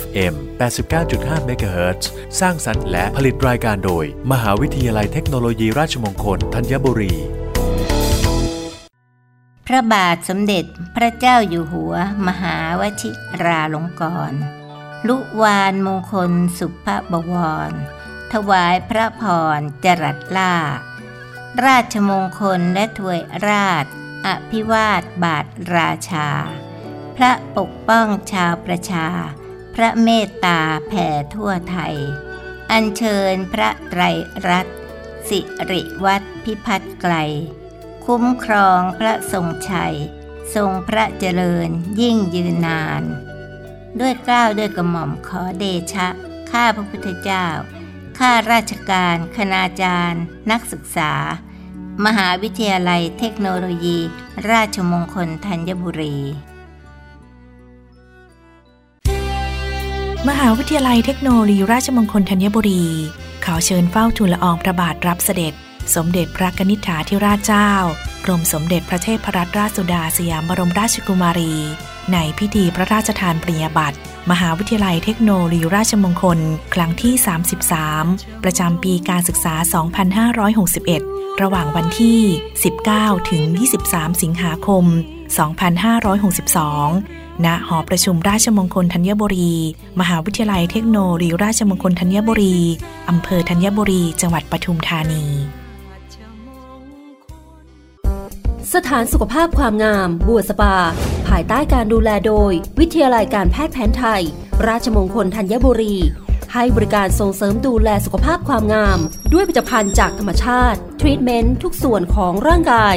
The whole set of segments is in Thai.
FM 89.5 MHz สร้างสรรค์และผลิตรายการโดย มหาวิทยาลัยเทคโนโลยีราชมงคลธัญบุรี พระบาทสมเด็จพระเจ้าอยู่หัว มหาวชิราลงกรณ์ลุวานมงคลสุภบวร ถวายพระพรจรัสล่า ราชมงคลและถวยราช อภิวาทบาทราชา พระปกป้องชาวประชา พระเมตตาแผ่ทั่วไทย อัญเชิญพระไตรรัตน์สิริวัตรพิพัฒน์ไกล คุ้มครองพระทรงชัย ทรงพระเจริญยิ่งยืนนาน ด้วยเกล้าวด้วยกระหม่อมขอเดชะ ข้าพระพุทธเจ้า ข้าราชการคณาจารย์ นักศึกษา มหาวิทยาลัยเทคโนโลยี ราชมงคลธัญบุรี มหาวิทยาลัยเทคโนโลยีราชมงคลธัญบุรี ขอเชิญเฝ้าทูลละอองพระบาทรับเสด็จ สมเด็จพระกนิษฐาธิราชเจ้ากรมสมเด็จพระเทพรัตนราชสุดาสยามบรมราชกุมารี ในพิธีพระราชทานปริญญาบัตรมหาวิทยาลัยเทคโนโลยีราชมงคล ครั้งที่ 33 ประจำปีการศึกษา 2561 ระหว่างวันที่ 19 ถึง 23 สิงหาคม 2562 ณหอประชุมราชมงคลธัญบุรี มหาวิทยาลัยเทคโนโลยีราชมงคลธัญบุรี อำเภอธัญบุรี จังหวัดปทุมธานี สถานสุขภาพความงาม บัวสปา ภายใต้การดูแลโดย วิทยาลัยการแพทย์แผนไทย ราชมงคลธัญบุรี ให้บริการส่งเสริมดูแลสุขภาพความงาม ด้วยผลิตภัณฑ์จากธรรมชาติ ทรีตเมนต์ทุกส่วนของร่างกาย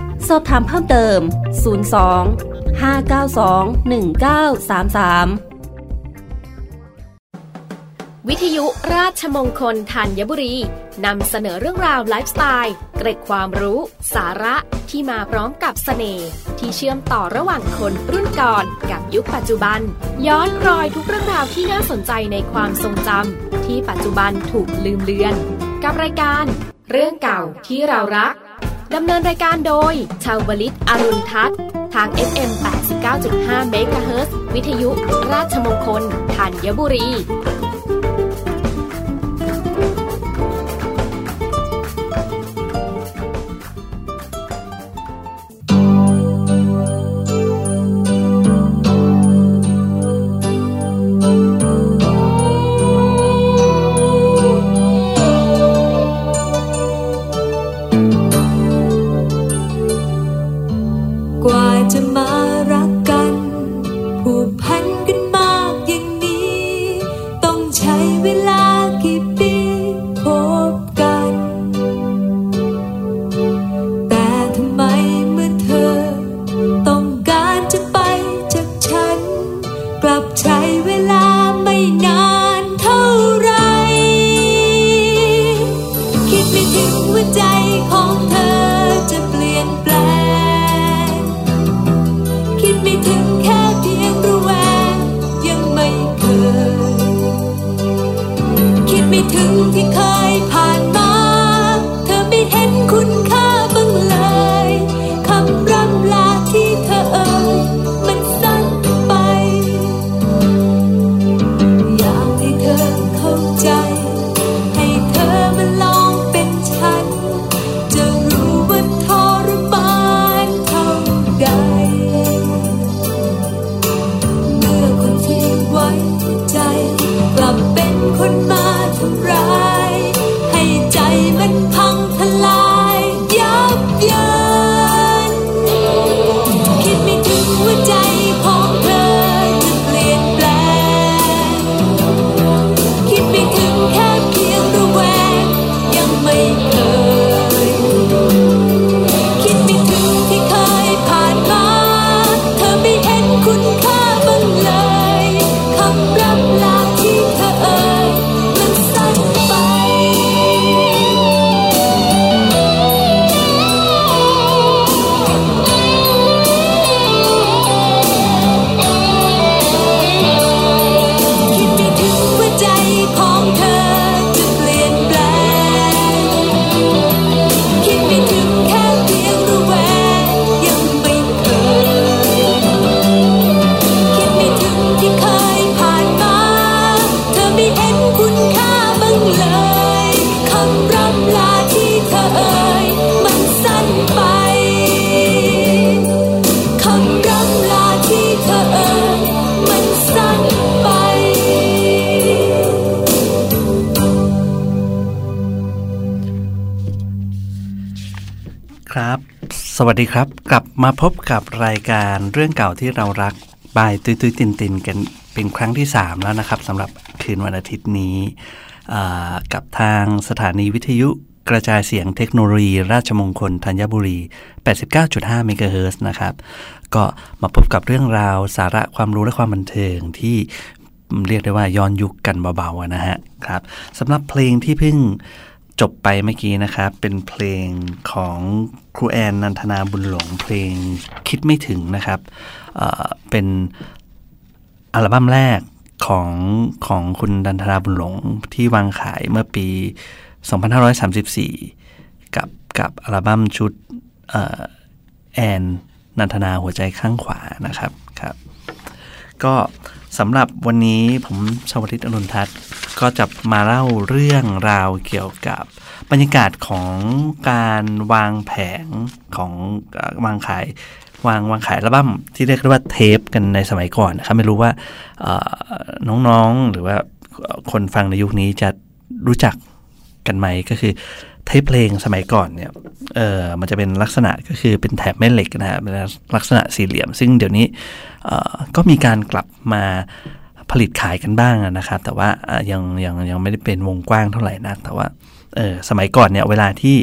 สอบถามเพิ่มเติม 02 592 1933 วิทยุราชมงคลธัญบุรี นำเสนอเรื่องราวไลฟ์สไตล์ เกร็ดความรู้ สาระที่มาพร้อมกับเสน่ห์ที่เชื่อมต่อระหว่างคนรุ่นก่อนกับยุคปัจจุบัน ย้อนรอยทุกเรื่องราวที่น่าสนใจในความทรงจำที่ปัจจุบันถูกลืมเลือน กับรายการ เรื่องเก่าที่เรารัก ดำเนินรายการโดย ชาวลิตอรุณทัศน์ ทาง FM 89.5 MHz วิทยุราชมงคลธัญบุรี สวัสดีครับ กลับมาพบกับรายการเรื่องเก่าที่เรารักบายตุยตุยตินตินกันเป็นครั้งที่ 3 แล้วนะครับสำหรับคืนวันอาทิตย์นี้กับทางสถานีวิทยุกระจายเสียงเทคโนโลยี ราชมงคลธัญบุรี 89.5 เมกะเฮิร์นะครับ ก็มาพบกับเรื่องราวสาระความรู้และความบันเทิงที่เรียกได้ว่าย้อนยุคกันเบาๆนะฮะครับสำหรับเพลงที่เพิ่ง จบไปเมื่อกี้นะครับ เป็นเพลงของครูแอนนันทนาบุญหลงเพลงคิดไม่ถึงนะครับเเป็นอัลบั้มแรกของของคุณนันทนาบุญหลงที่วางขายเมื่อปี 2534 กับกับอัลบั้มชุดแอนนันทนาหัวใจข้างขวานะครับครับ ก็สำหรับวันนี้ผมชาวริตอนุนทัศน์ก็จะมาเล่าเรื่องราวเกี่ยวกับบรรยากาศของการวางแผงของวางขายวางวางขายอัลบั้มที่เรียกว่าเทปกันในสมัยก่อนนะครับไม่รู้ว่าน้องๆหรือว่าคนฟังในยุคนี้จะรู้จักกันไหมก็คือ ทปเพลงสมัยก่อนเนี่ย เออมันจะเป็นลักษณะก็คือเป็นแถบแม่เหล็กนะฮะเป็นลักษณะสี่เหลี่ยม ซึ่งเดี๋ยวนี้เออก็มีการกลับมาผลิตขายกันบ้างนะครับ แต่ว่ายังยังยังไม่ได้เป็นวงกว้างเท่าไหร่นัก แต่ว่า เออสมัยก่อนเนี่ยเวลาที่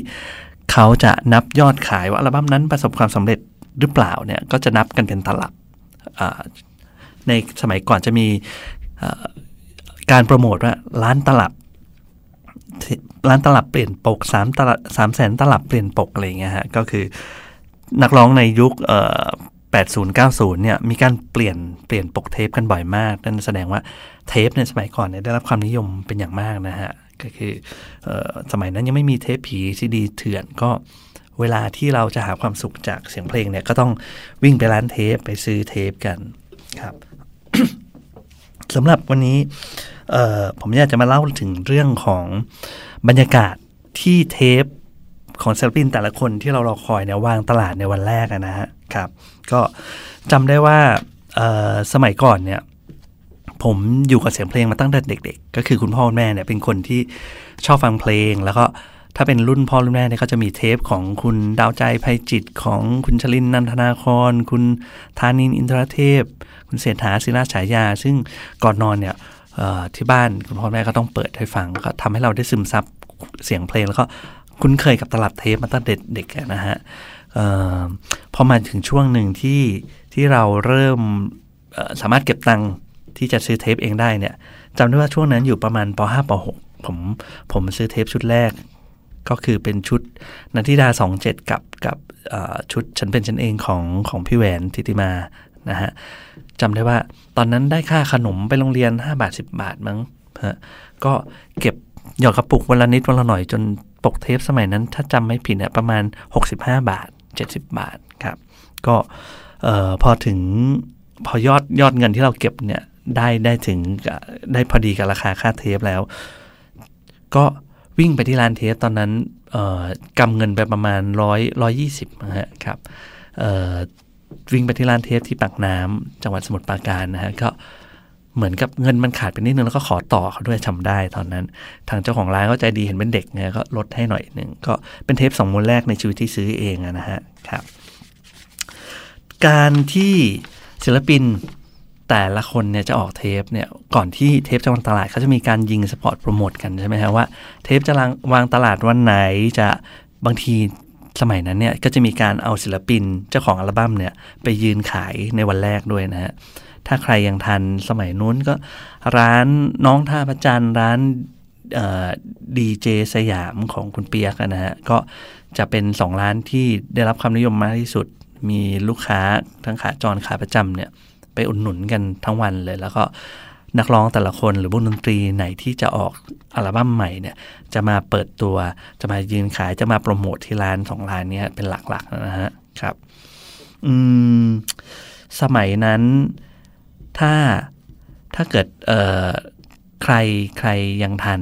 เขาจะนับยอดขายว่าอัลบั้มนั้นประสบความสำเร็จหรือเปล่าเนี่ย ก็จะนับกันเป็นตลับ ในสมัยก่อนจะมีการโปรโมทว่าร้านตลับ ร้านตลับเปลี่ยนปกสามตลับสามแสนตลับเปลี่ยนปกอะไรเงี้ยฮะก็คือนักร้องในยุคเอ่อ80 90 เนี่ยมีการเปลี่ยนเปลี่ยนปกเทปกันบ่อยมาก นั่นแสดงว่าเทปในสมัยก่อนเนี่ยได้รับความนิยมเป็นอย่างมากนะฮะ ก็คือเออสมัยนั้นยังไม่มีเทปผีซีดีเถื่อนก็เวลาที่เราจะหาความสุขจากเสียงเพลงเนี่ยก็ต้องวิ่งไปร้านเทปไปซื้อเทปกันครับสำหรับวันนี้ ผมอยากจะมาเล่าถึงเรื่องของบรรยากาศที่เทปของศิลปินแต่ละคนที่เรารอคอยเนี่ยวางตลาดในวันแรกนะฮะครับ ก็จำได้ว่าสมัยก่อนเนี่ยผมอยู่กับเสียงเพลงมาตั้งแต่เด็ก ๆ ก็คือคุณพ่อคุณแม่เนี่ยเป็นคนที่ชอบฟังเพลง แล้วก็ถ้าเป็นรุ่นพ่อรุ่นแม่เนี่ยก็จะมีเทปของคุณดาวใจภัยจิตของคุณชลินนันทนาคร คุณธานินอินทรเทพ คุณเศรษฐาศิลาฉายา ซึ่งก่อนนอนเนี่ย ที่บ้านคุณพ่อแม่ก็ต้องเปิดให้ฟัง ก็ทำให้เราได้ซึมซับเสียงเพลงแล้วก็คุ้นเคยกับตลับเทปมาตั้งแต่เด็กๆนะฮะออพอมาถึงช่วงหนึ่งที่ที่เราเริ่มสามารถเก็บตังค์ที่จะซื้อเทปเองได้เนี่ยจำได้ว่าช่วงนั้นอยู่ประมาณป .5 ป .6 ผมผมซื้อเทปชุดแรก ก็คือเป็นชุดนันทิดา 27 กับกับชุดฉันเป็นฉันเองของของพี่แหวนทิติมานะฮะ จำได้ว่า ตอนนั้นได้ค่าขนมไปโรงเรียน 5 บาท 10 บาทมั้งฮะก็เก็บหยอดกระปุกวันละนิดวันละหน่อยจนปกเทปสมัยนั้น ถ้าจำไม่ผิดเนี่ยประมาณ 65 บาท 70 บาทครับ ก็พอถึงพอยอดยอดเงินที่เราเก็บเนี่ยได้ได้ถึงได้พอดีกับราคาค่าเทปแล้ว ก็วิ่งไปที่ร้านเทปตอนนั้นกำเงินไปประมาณร้อยร้อยี่สิบนะฮะครับ วิ่งไปที่ร้านเทปที่ปากน้ำจังหวัดสมุทรปราการนะฮะก็เหมือนกับเงินมันขาดไปนิดนึงแล้วก็ขอต่อเขาด้วยจำได้ตอนนั้น ทางเจ้าของร้านก็ใจดีเห็นเป็นเด็กไงก็ลดให้หน่อยหนึ่งก็เป็นเทปสองม้วนแรกในชีวิตที่ซื้อเองนะฮะครับ การที่ศิลปินแต่ละคนเนี่ยจะออกเทปเนี่ยก่อนที่เทปจะวางตลาดเขาจะมีการยิง spot promote กันใช่ไหมฮะว่าเทปจะวางตลาดวันไหนจะบางที สมัยนั้นเนี่ยก็จะมีการเอาศิลปินเจ้าของอัลบั้มเนี่ยไปยืนขายในวันแรกด้วยนะฮะถ้าใครยังทันสมัยนู้นก็ร้านน้องท่าประจันร้านดีเจสยามของคุณเปียกนะฮะก็จะเป็นสองร้านที่ได้รับความนิยมมากที่สุด มีลูกค้าทั้งขาจรขาประจำเนี่ยไปอุดหนุนกันทั้งวันเลย แล้วก็ นักร้องแต่ละคนหรือวงดนตรีไหนที่จะออกอัลบั้มใหม่เนี่ยจะมาเปิดตัวจะมายืนขายจะมาโปรโมทที่ร้านสองร้านเนี้เป็นหลักๆนะฮะครับ อืม สมัยนั้นถ้าถ้าเกิดเอ่อใครใครยังทัน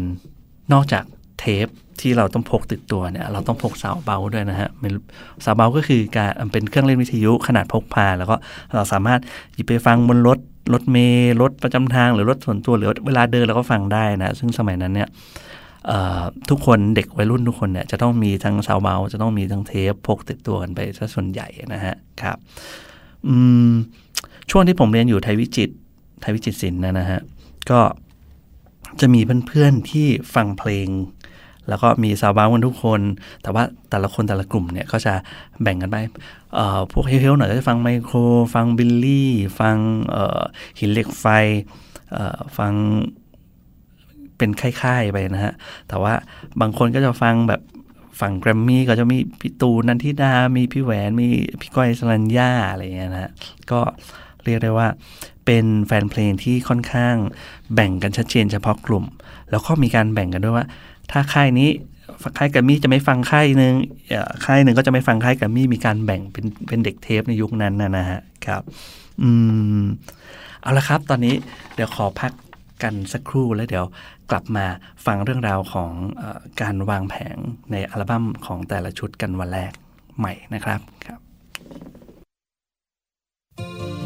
นอกจากเทปที่เราต้องพกติดตัวเนี่ย เราต้องพกเสาเบาด้วยนะฮะเสาเบาก็คือการเป็นเครื่องเล่นวิทยุขนาดพกพา แล้วก็เราสามารถหยิบไปฟังบนรถ รถเมล์รถประจำทางหรือรถส่วนตัวหรือเวลาเดินเราก็ฟังได้นะ ซึ่งสมัยนั้นเนี่ยทุกคนเด็กวัยรุ่นทุกคนเนี่ยจะต้องมีทั้งสาวเบาจะต้องมีทั้งเทปพกติดตัวกันไปซะส่วนใหญ่นะฮะครับช่วงที่ผมเรียนอยู่ไทยวิจิตไทยวิจิตศิลป์นะฮะก็จะมีเพื่อนๆที่ฟังเพลง แล้วก็มีสาวบ้ากันทุกคน แต่ว่าแต่ละคนแต่ละกลุ่มเนี่ยก็จะแบ่งกันไปพวกเฮลๆหน่อยก็จะฟังไมโคร ฟังบิลลี่ ฟังหินเหล็กไฟฟังเป็นค่ายๆไปนะฮะ แต่ว่าบางคนก็จะฟังแบบฝั่งแกรมมี่ก็จะมีพี่ตูนันทิดา มีพี่แหวน มีพี่ก้อยสรัญญาอะไรเงี้ยนะฮะก็เรียกได้ว่าเป็นแฟนเพลงที่ค่อนข้างแบ่งกันชัดเจนเฉพาะกลุ่ม แล้วก็มีการแบ่งกันด้วยว่า ถ้าค่ายนี้ค่ายกัมมี่จะไม่ฟังค่ายหนึ่งค่ายหนึ่งก็จะไม่ฟังค่ายกัมมี่มีการแบ่งเป็นเป็นเด็กเทปในยุคนั้นนะนะฮะครับ อืม เอาละครับ ตอนนี้เดี๋ยวขอพักกันสักครู่แล้วเดี๋ยวกลับมาฟังเรื่องราวของอการวางแผงในอัลบั้มของแต่ละชุดกันวันแรกใหม่นะครับครับเ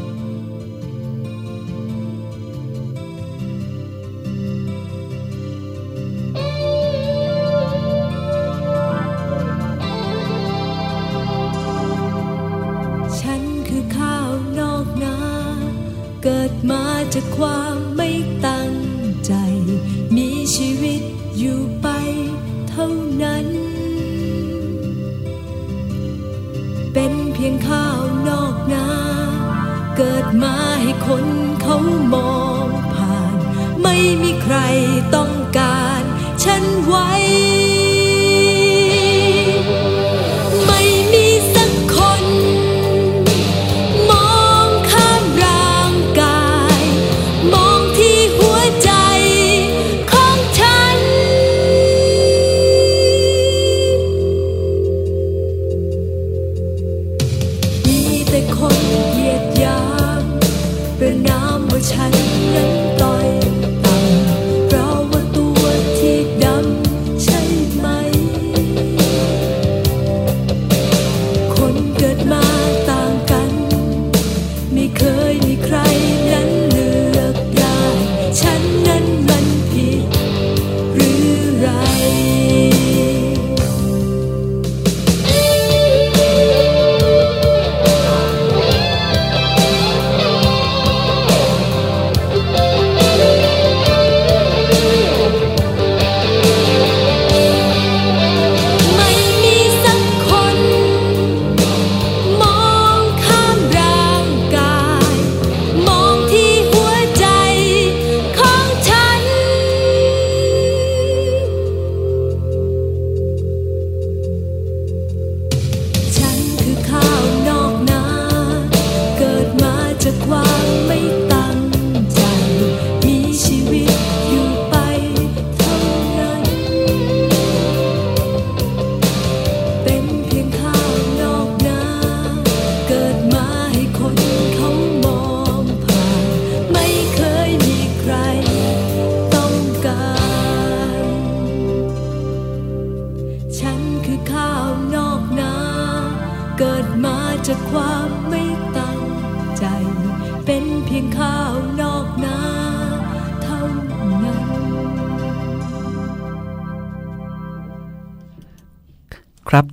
ค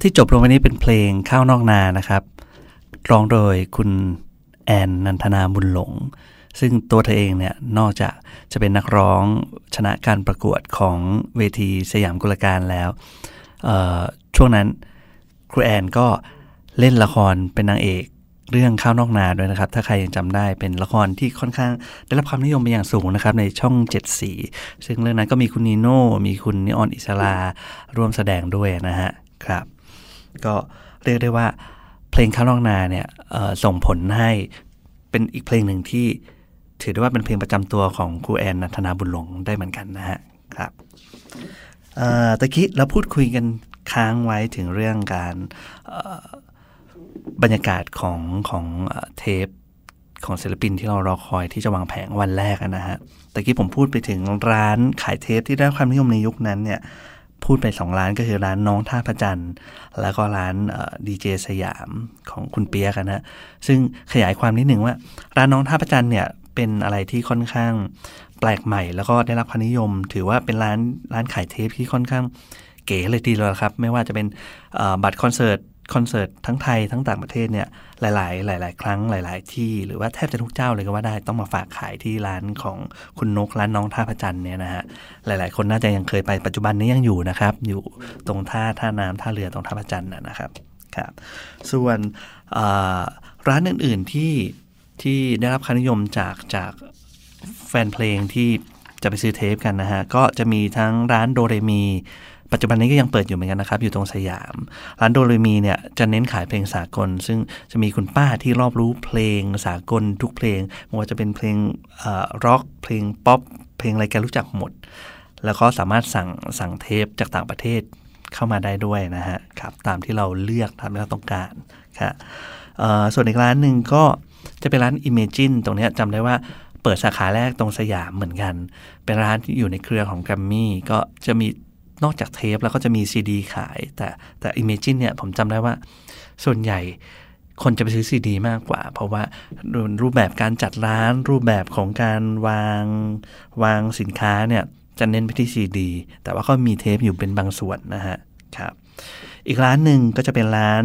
ที่จบลงวันนี้เป็นเพลงข้าวนอกนานะครับ ร้องโดยคุณแอนนันทนาบุญหลง ซึ่งตัวเธอเองเนี่ยนอกจากจะเป็นนักร้องชนะการประกวดของเวทีสยามกุลการแล้วช่วงนั้นครูแอนก็เล่นละครเป็นนางเอกเรื่องข้าวนอกนาด้วยนะครับ ถ้าใครยังจำได้เป็นละครที่ค่อนข้างได้รับความนิยมเป็นอย่างสูงนะครับ ในช่องเจ็ดสี ซึ่งเรื่องนั้นก็มีคุณนีโน่ มีคุณนิออนอิสลาร่วมแสดงด้วยนะฮะครับ ก็เรียกได้ว่าเพลงข้าวลองนาเนี่ยส่งผลให้เป็นอีกเพลงหนึ่งที่ถือได้ว่าเป็นเพลงประจำตัวของครูแอนนัทนาบุญหลงได้เหมือนกันนะฮะครับตะกี้เราพูดคุยกันค้างไว้ถึงเรื่องการบรรยากาศของของเทปของศิลปินที่เรารอคอยที่จะวางแผงวันแรกนะฮะต่กี้ผมพูดไปถึงร้านขายเทปที่ได้ความนิยมในยุคนั้นเนี่ย พูดไปสองร้านก็คือร้านน้องท่าพระจันทร์แล้วก็ร้านดีเจสยามของคุณเปียกันนะซึ่งขยายความนิดหนึ่งว่า ร้านน้องท่าพระจันทร์เนี่ยเป็นอะไรที่ค่อนข้างแปลกใหม่ แล้วก็ได้รับความนิยม ถือว่าเป็นร้านร้านขายเทปที่ค่อนข้างเก๋เลยทีเดียวครับ ไม่ว่าจะเป็นบัตรคอนเสิร์ต คอนเสิร์ตทั้งไทยทั้งต่างประเทศเนี่ยหลาย ๆ หลาย ๆ ครั้งหลาย ๆ ที่หรือว่าแทบจะทุกเจ้าเลยก็ว่าได้ต้องมาฝากขายที่ร้านของคุณนกร้านน้องท่าพระจันทร์เนี่ยนะฮะหลาย ๆ คนน่าจะยังเคยไปปัจจุบันนี้ยังอยู่นะครับ อยู่ตรงท่าท่าน้ำท่าเรือตรงท่าพระจันทร์นะครับครับส่วนร้านอื่น ๆ ที่ที่ได้รับความนิยมจากจากแฟนเพลงที่จะไปซื้อเทปกันนะฮะก็จะมีทั้งร้านโดเรมี ปัจจุบันนี้ก็ยังเปิดอยู่เหมือนกันนะครับ อยู่ตรงสยาม ร้านโดเรมีเนี่ยจะเน้นขายเพลงสากล ซึ่งจะมีคุณป้าที่รอบรู้เพลงสากลทุกเพลงไม่ว่าจะเป็นเพลงร็อกเพลงป๊อปเพลงอะไรแกรู้จักหมด แล้วก็สามารถสั่งสั่งเทปจากต่างประเทศเข้ามาได้ด้วยนะฮะครับตามที่เราเลือกตามที่เราต้องการครับส่วนอีกร้านหนึ่งก็จะเป็นร้าน Imagine ตรงนี้จำได้ว่าเปิดสาขาแรกตรงสยามเหมือนกัน เป็นร้านที่อยู่ในเครือของแกรมมี่ก็จะมี นอกจากเทปแล้วก็จะมีซีดีขาย แต่แต่ Imagine เนี่ยผมจำได้ว่า ส่วนใหญ่คนจะไปซื้อซีดีมากกว่า เพราะว่ารูปแบบการจัดร้าน รูปแบบของการวางวางสินค้าเนี่ยจะเน้นไปที่ซีดีแต่ว่าก็มีเทปอยู่เป็นบางส่วนนะฮะครับ อีกร้านหนึ่งก็จะเป็นร้าน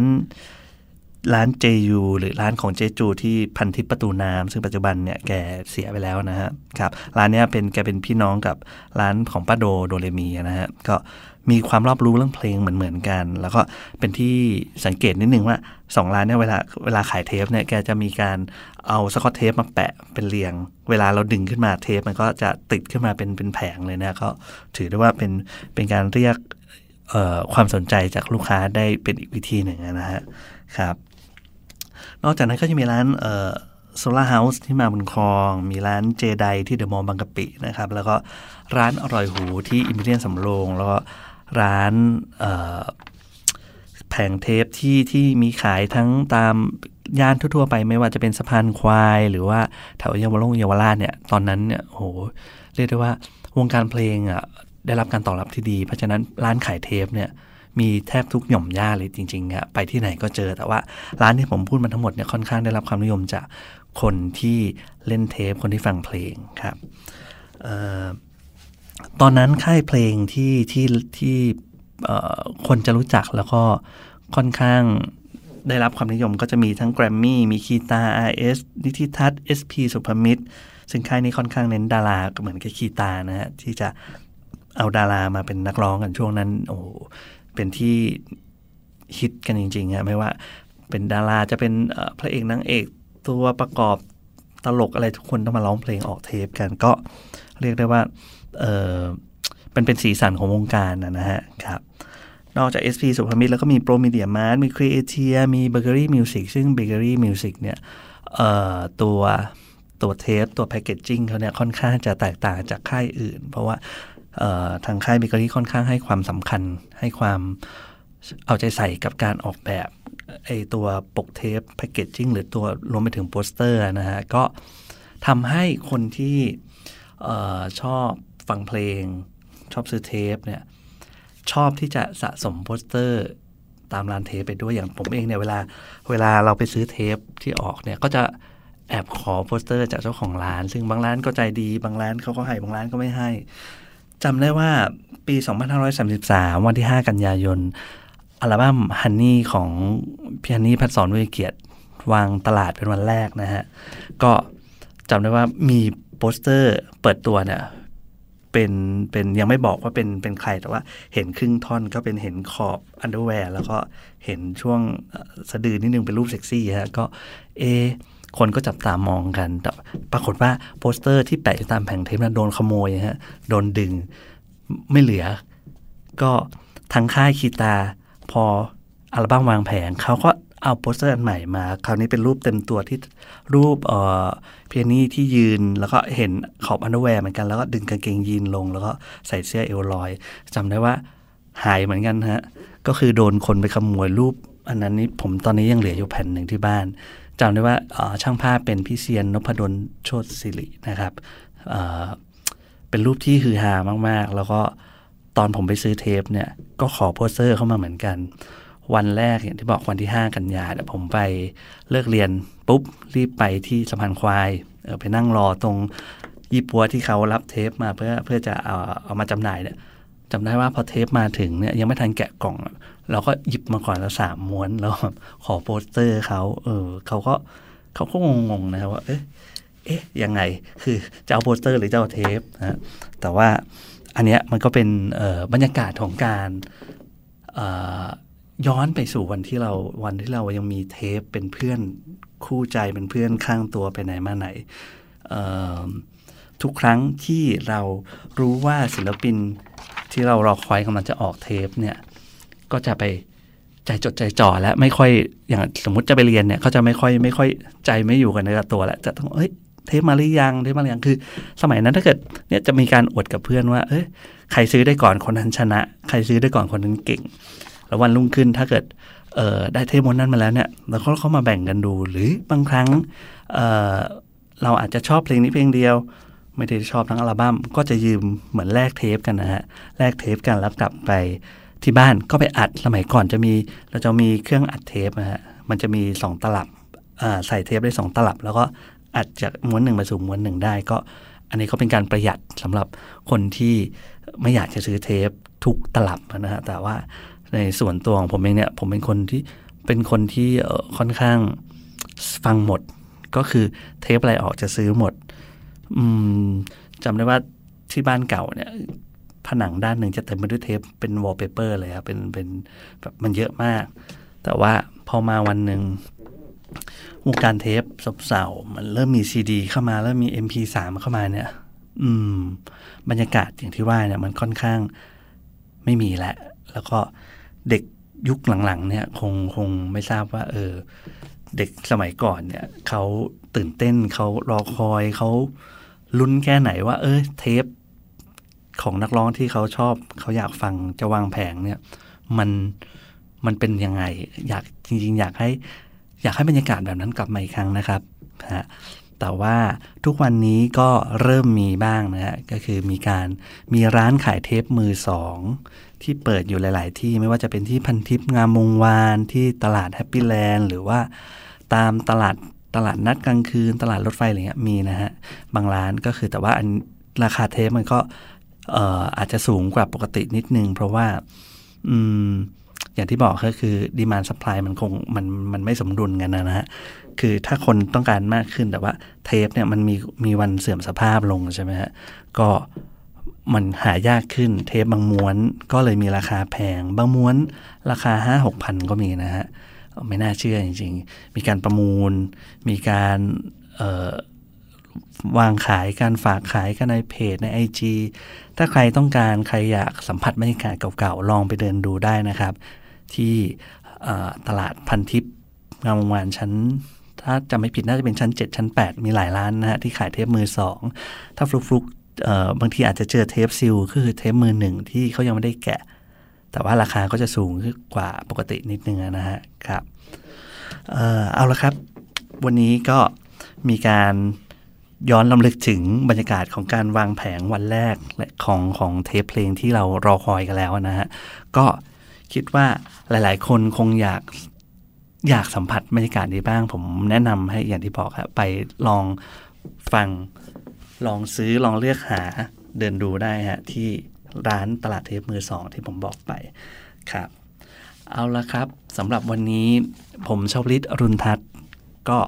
ร้านเจยูหรือร้านของเจจูที่พันทิพประตูน้ำซึ่งปัจจุบันเนี่ยแกเสียไปแล้วนะฮะครับร้านนี้เป็นแกเป็นพี่น้องกับร้านของป้าโดโดเรมีนะฮะก็มีความรอบรู้เรื่องเพลงเหมือนเหมือนกัน แล้วก็เป็นที่สังเกตนิดนึงว่าสองร้านเนี่ยเวลาเวลาขายเทปเนี่ยแกจะมีการเอาสกอตเทปมาแปะเป็นเรียง เวลาเราดึงขึ้นมาเทปมันก็จะติดขึ้นมาเป็นเป็นแผงเลยนะก็ถือได้ว่าเป็นเป็นการเรียกความสนใจจากลูกค้าได้เป็นอีกวิธีหนึ่งนะฮะครับ นอกจากนั้นก็จะมีร้านโซล่าเฮาส์ที่มาบุญครอง มีร้านเจไดที่เดอะมอลล์บางกะปินะครับ แล้วก็ร้านอร่อยหูที่อิมพีเรียลสำโรงแล้วก็ร้านแผงเทปที่ที่มีขายทั้งตามย่านทั่วๆไปไม่ว่าจะเป็นสะพานควาย หรือว่าแถวเยาวราชเยาวราชเนี่ยตอนนั้นเนี่ยโหเรียกได้ว่าวงการเพลงอะได้รับการตอบรับที่ดี เพราะฉะนั้นร้านขายเทปเนี่ย มีแทบทุกหย่อมย่าเลยจริงๆอะไปที่ไหนก็เจอแต่ว่า ร้านที่ผมพูดมาทั้งหมดเนี่ยค่อนข้างได้รับความนิยมจากคนที่เล่นเทปคนที่ฟังเพลงครับออตอนนั้นค่ายเพลงที่ที่ที่คนจะรู้จักแล้วก็ค่อนข้างได้รับความนิยมก็จะมีทั้งแกรมมี่มีคีตา RS นิติทัศน์ SP สุภมิตร ซึ่งค่ายนี้ค่อนข้างเน้นดาราเหมือนกับคีตานะฮะที่จะเอาดารามาเป็นนักร้องกันช่วงนั้น โอ้ เป็นที่ฮิตกันจริงๆอะไม่ว่าเป็นดาราจะเป็นพระเอกนางเอกตัวประกอบตลกอะไรทุกคนต้องมาร้องเพลงออกเทปกันก็เรียกได้ว่าเออเป็นเป็นสีสันของวงการนะฮะครับนอกจาก SP ศุภมิตรแล้วก็มีโปรมีเดียมาร์ทมีครีเอเทียมีเบเกอรี่มิวสิกซึ่งเบเกอรี่มิวสิกเนี่ยตัวตัวเทป ตัว packaging เขาเนี่ยค่อนข้างจะแตกต่างจากค่ายอื่น เพราะว่า ทางค่ายเบเกอรี่ค่อนข้างให้ความสำคัญให้ความเอาใจใส่กับการออกแบบไอ้ตัวปกเทป packaging หรือตัวรวมไปถึงโปสเตอร์นะฮะ ก็ทำให้คนที่ชอบฟังเพลง ชอบซื้อเทปเนี่ยชอบที่จะสะสมโปสเตอร์ตามร้านเทปไปด้วยอย่างผมเองเนี่ยเวลาเวลาเราไปซื้อเทปที่ออกเนี่ยก็จะแอบขอโปสเตอร์จากเจ้าของร้าน ซึ่งบางร้านก็ใจดี บางร้านเขาก็ให้บางร้านก็ไม่ให้ จำได้ว่าปี 2533 วันที่ 5 กันยายน อัลบั้มฮันนี่ของพี่ฮันนี่ภัสสร บุณยเกียรติวางตลาดเป็นวันแรกนะฮะ ก็จำได้ว่ามีโปสเตอร์เปิดตัวเนี่ยเป็นเป็นยังไม่บอกว่าเป็นเป็นใครแต่ว่าเห็นครึ่งท่อนก็เป็นเห็นขอบ underwear แล้วก็เห็นช่วงสะดือนิดนึงเป็นรูปเซ็กซี่ฮะก็เอ คนก็จับตามองกัน แต่ปรากฏว่าโปสเตอร์ที่แปะอยู่ตามแผงเทปนั้นโดนขโมยฮะโดนดึงไม่เหลือ ก็ทั้งค่ายคีตาพออัลบั้มวางแผงเขาก็เอาโปสเตอร์อันใหม่มา คราวนี้เป็นรูปเต็มตัวที่รูปเอ่อพี่ฮันนี่ที่ยืนแล้วก็เห็นขอบ underwear เหมือนกันแล้วก็ดึงกางเกงยีนลง แล้วก็ใส่เสื้อเอวลอยจำได้ว่าหายเหมือนกันฮะ ก็คือโดนคนไปขโมยรูป อันนั้นนี่ผมตอนนี้ยังเหลืออยู่แผ่นหนึ่งที่บ้าน จำได้ว่าช่างภาพเป็นพี่เซียนนพดลโชติศิรินะครับเเป็นรูปที่ฮือฮามาก ๆ แล้วก็ตอนผมไปซื้อเทปเนี่ย ก็ขอโปสเตอร์เขามาเหมือนกัน วันแรกอย่างที่บอกวันที่ 5 กันยาผมไปเลิกเรียนปุ๊บ รีบไปที่สะพานควายเไปนั่งรอตรงยี่ปัวที่เขารับเทปมาเพื่อเพื่อจะเอาเอามาจำหน่ายเนี่ยจำได้ว่าพอเทปมาถึงเนี่ยยังไม่ทันแกะกล่อง เราก็หยิบมาก่อนแล้วสามม้วนแล้วแบบขอโปสเตอร์เขาเออเขาก็เขาก็งงๆนะครับว่า เอ๊ะเอ๊ะยังไง คือจะเอาโปสเตอร์หรือจะเอาเทปนะฮะแต่ว่าอันเนี้ยมันก็เป็นบรรยากาศของการย้อนไปสู่วันที่เราวันที่เรายังมีเทปเป็นเพื่อนคู่ใจเป็นเพื่อนข้างตัวไปไหนมาไหน ทุกครั้งที่เรารู้ว่าศิลปินที่เรารอคอยกำลังจะออกเทปเนี่ย ก็จะไปใจจดใจจ่อและไม่ค่อยอย่างสมมติจะไปเรียนเนี่ยเขาจะไม่ค่อยไม่ค่อยใจไม่อยู่กันในตัวแล้วจะต้องเอ้ยเทปมาหรือยังเทปมาหรือยังคือ สมัยนั้นถ้าเกิดเนี่ยจะมีการอวดกับเพื่อนว่า เอ้ยใครซื้อได้ก่อนคนนั้นชนะ ใครซื้อได้ก่อนคนนั้นเก่ง แล้ววันรุ่งขึ้นถ้าเกิดเอ่อได้เทปมนนั้นมาแล้วเนี่ยเราก็เข้ามาแบ่งกันดู หรือบางครั้งเอ่อเราอาจจะชอบเพลงนี้เพลงเดียว ไม่ได้ชอบทั้งอัลบั้มก็จะยืมเหมือนแลกเทปกันนะฮะแลกเทปกันแล้วกลับไป ที่บ้านก็ไปอัดสมัยก่อนจะมี เราจะมีเครื่องอัดเทปนะฮะมันจะมีสองตลับใส่เทปได้สองตลับ แล้วก็อัดจากม้วนหนึ่งมาสู่ม้วนหนึ่งได้ก็ อันนี้ก็เป็นการประหยัดสำหรับคนที่ไม่อยากจะซื้อเทปทุกตลับนะฮะแต่ว่าในส่วนตัวของผมเองเนี่ยผมเป็นคนที่เป็นคนที่ค่อนข้างฟังหมด ก็คือเทปอะไรออกจะซื้อหมดอืมจำได้ว่าที่บ้านเก่าเนี่ย ผนังด้านหนึ่งจะเต็มไปด้วยเทปเป็นวอลเปเปอร์เลยครับเป็นเป็นแบบมันเยอะมาก แต่ว่าพอมาวันหนึ่งวงการเทปซบเซามันเริ่มมีซีดีเข้ามาเริ่มมี MP3 เข้ามาเนี่ย อืม บรรยากาศอย่างที่ว่าเนี่ย มันค่อนข้างไม่มีแล้วแล้วก็เด็กยุคหลังๆ เนี่ย คงคงไม่ทราบว่า เออ เด็กสมัยก่อนเนี่ยเขาตื่นเต้นเขารอคอยเขาลุ้นแค่ไหนว่า เออเทป ของนักร้องที่เขาชอบเขาอยากฟังจะวางแผงเนี่ย มันมันเป็นยังไง อยากจริง ๆ อยากให้ อยากให้บรรยากาศแบบนั้นกลับมาอีกครั้งนะครับฮะแต่ว่าทุกวันนี้ก็เริ่มมีบ้างนะฮะก็คือมีการมีร้านขายเทปมือสองที่เปิดอยู่หลาย ๆ ที่ไม่ว่าจะเป็นที่พันทิพย์งามวงวานที่ตลาดแฮปปี้แลนด์หรือว่าตามตลาดตลาดนัดกลางคืน ตลาดรถไฟอะไรเงี้ยมีนะฮะบางร้านก็คือแต่ว่าอันราคาเทปมันก็ อาจจะสูงกว่าปกตินิดนึง เพราะว่าอืมอย่างที่บอกก็คือ demand supply มันคงมันมันไม่สมดุลกันนะฮะ คือถ้าคนต้องการมากขึ้นแต่ว่าเทปเนี่ยมันมีมีวันเสื่อมสภาพลงใช่ไหมฮะ ก็มันหายากขึ้นเทปบางม้วนก็เลยมีราคาแพง บางม้วนราคาห้าหกพันก็มีนะฮะ ไม่น่าเชื่อจริง ๆ มีการประมูล มีการเออ วางขายการฝากขายกันในเพจใน IG ถ้าใครต้องการใครอยากสัมผัสบรรยากาศเก่าๆ ลองไปเดินดูได้นะครับ ที่ตลาดพันทิพย์งามวงวานชั้น ถ้าจำไม่ผิดน่าจะเป็นชั้น 7 ชั้น 8 มีหลายร้านนะฮะที่ขายเทปมือสองถ้าฟลุกๆบางทีอาจจะเจอเทปซิลคือเทปมือหนึ่งที่เขายังไม่ได้แกะ แต่ว่าราคาก็จะสูงขึ้นกว่าปกตินิดนึงนะฮะครับเออเอาละครับ วันนี้ก็มีการ ย้อนลำลึกถึงบรรยากาศของการวางแผงวันแรกและของของเทปเพลงที่เรารอคอยกันแล้วนะฮะ ก็คิดว่าหลาย ๆ คนคงอยากอยากสัมผัสบรรยากาศนี้บ้าง ผมแนะนำให้อย่างที่บอกครับไปลองฟัง ลองซื้อลองเลือกหาเดินดูได้ฮะ ที่ร้านตลาดเทปมือสองที่ผมบอกไปครับ เอาละครับสำหรับวันนี้ผมชาวลิตอรุณทัศน์ก็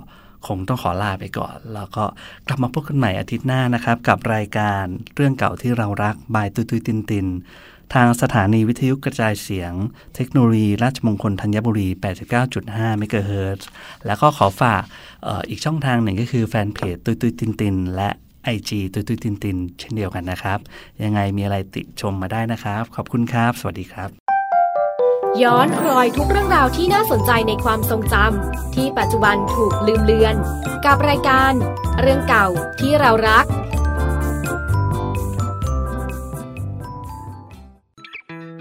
คงต้องขอลาไปก่อน แล้วก็กลับมาพบกันใหม่อาทิตย์หน้านะครับ กับรายการเรื่องเก่าที่เรารักบายตุยตุยตินติน ทางสถานีวิทยุกระจายเสียง เทคโนโลยีราชมงคลธัญบุรี 89.5 เมกะเฮิรตซ์แล้วก็ขอฝากอออีกช่องทางหนึ่งก็คือแฟนเพจตุยตุยตินติน และ IG ตุยตุยตินติน เช่นเดียวกันนะครับ ยังไงมีอะไรติชมมาได้นะครับ ขอบคุณครับ สวัสดีครับ ย้อนรอยทุกเรื่องราวที่น่าสนใจในความทรงจำที่ปัจจุบันถูกลืมเลือน กับรายการ เรื่องเก่าที่เรารัก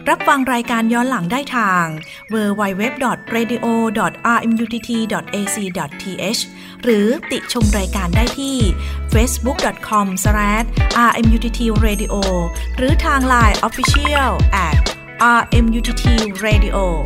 รับฟังรายการย้อนหลังได้ทาง www.radio.rmutt.ac.th หรือติชมรายการได้ที่ facebook.com/rmuttradio หรือทาง Line Official RMUTT Radio